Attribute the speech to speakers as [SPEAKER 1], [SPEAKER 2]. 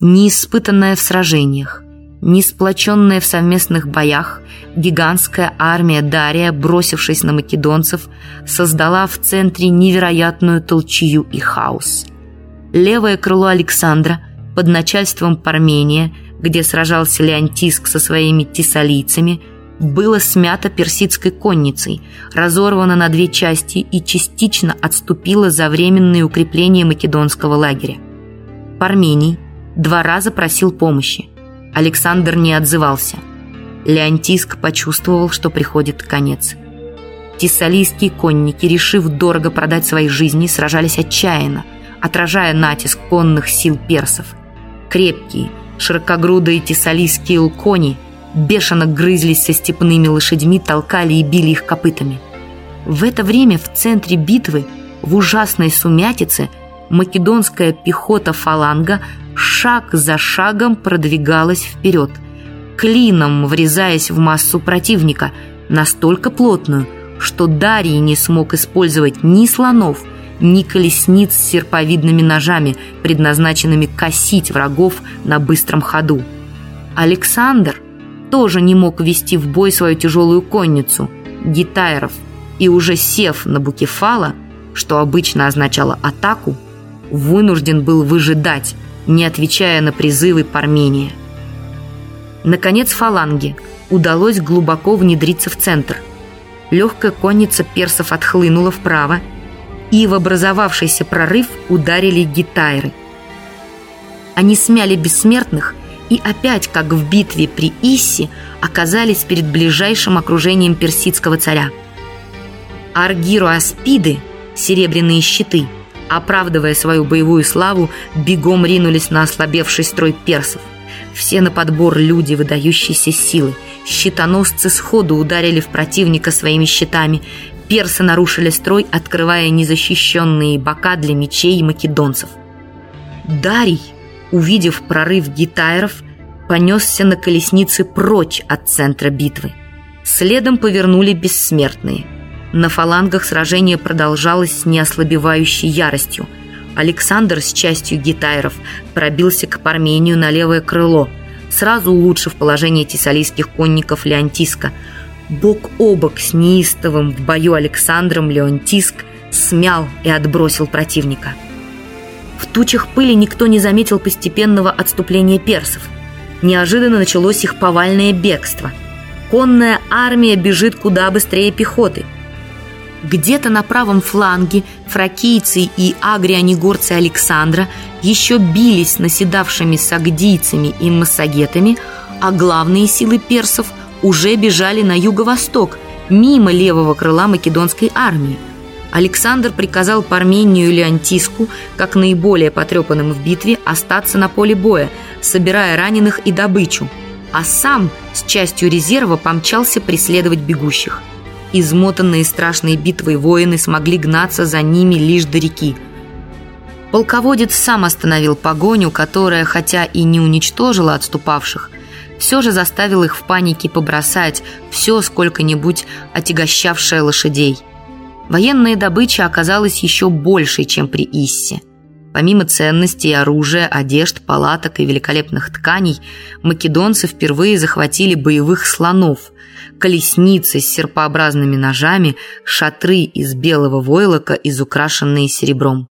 [SPEAKER 1] Неиспытанная в сражениях, не сплоченная в совместных боях, гигантская армия Дария, бросившись на македонцев, создала в центре невероятную толчью и хаос. Левое крыло Александра под начальством Пармения, где сражался Леонтиск со своими тессалийцами, было смято персидской конницей, разорвано на две части и частично отступило за временные укрепления македонского лагеря. Пармений два раза просил помощи. Александр не отзывался. Леонтиск почувствовал, что приходит конец. Тессалийские конники, решив дорого продать свои жизни, сражались отчаянно, отражая натиск конных сил персов. Крепкие, широкогрудые тессалийские лкони бешено грызлись со степными лошадьми, толкали и били их копытами. В это время в центре битвы, в ужасной сумятице, македонская пехота фаланга шаг за шагом продвигалась вперед, клином врезаясь в массу противника, настолько плотную, что Дарий не смог использовать ни слонов, ни колесниц с серповидными ножами, предназначенными косить врагов на быстром ходу. Александр тоже не мог вести в бой свою тяжелую конницу, гитайров, и уже сев на букефала, что обычно означало атаку, вынужден был выжидать, не отвечая на призывы Пармения. Наконец фаланге удалось глубоко внедриться в центр. Легкая конница персов отхлынула вправо, и в образовавшийся прорыв ударили гитайры. Они смяли бессмертных и опять, как в битве при Иссе, оказались перед ближайшим окружением персидского царя. Аргиру Аспиды, серебряные щиты – оправдывая свою боевую славу, бегом ринулись на ослабевший строй персов. Все на подбор люди выдающейся силы. Щитоносцы сходу ударили в противника своими щитами. Персы нарушили строй, открывая незащищенные бока для мечей македонцев. Дарий, увидев прорыв гитайров, понесся на колеснице прочь от центра битвы. Следом повернули бессмертные – на фалангах сражение продолжалось с неослабевающей яростью. Александр с частью гитайров пробился к Пармению на левое крыло, сразу улучшив положение тессалийских конников Леонтиска. Бок о бок с неистовым в бою Александром Леонтиск смял и отбросил противника. В тучах пыли никто не заметил постепенного отступления персов. Неожиданно началось их повальное бегство. Конная армия бежит куда быстрее пехоты – где-то на правом фланге фракийцы и агрианигорцы Александра еще бились наседавшими сагдийцами и массагетами, а главные силы персов уже бежали на юго-восток, мимо левого крыла македонской армии. Александр приказал Пармению или Антиску, как наиболее потрепанным в битве, остаться на поле боя, собирая раненых и добычу, а сам с частью резерва помчался преследовать бегущих – Измотанные страшной битвой воины смогли гнаться за ними лишь до реки. Полководец сам остановил погоню, которая, хотя и не уничтожила отступавших, все же заставил их в панике побросать все сколько-нибудь отягощавшее лошадей. Военная добыча оказалась еще большей, чем при Иссе. Помимо ценностей, оружия, одежд, палаток и великолепных тканей, македонцы впервые захватили боевых слонов, колесницы с серпообразными ножами, шатры из белого войлока, изукрашенные серебром.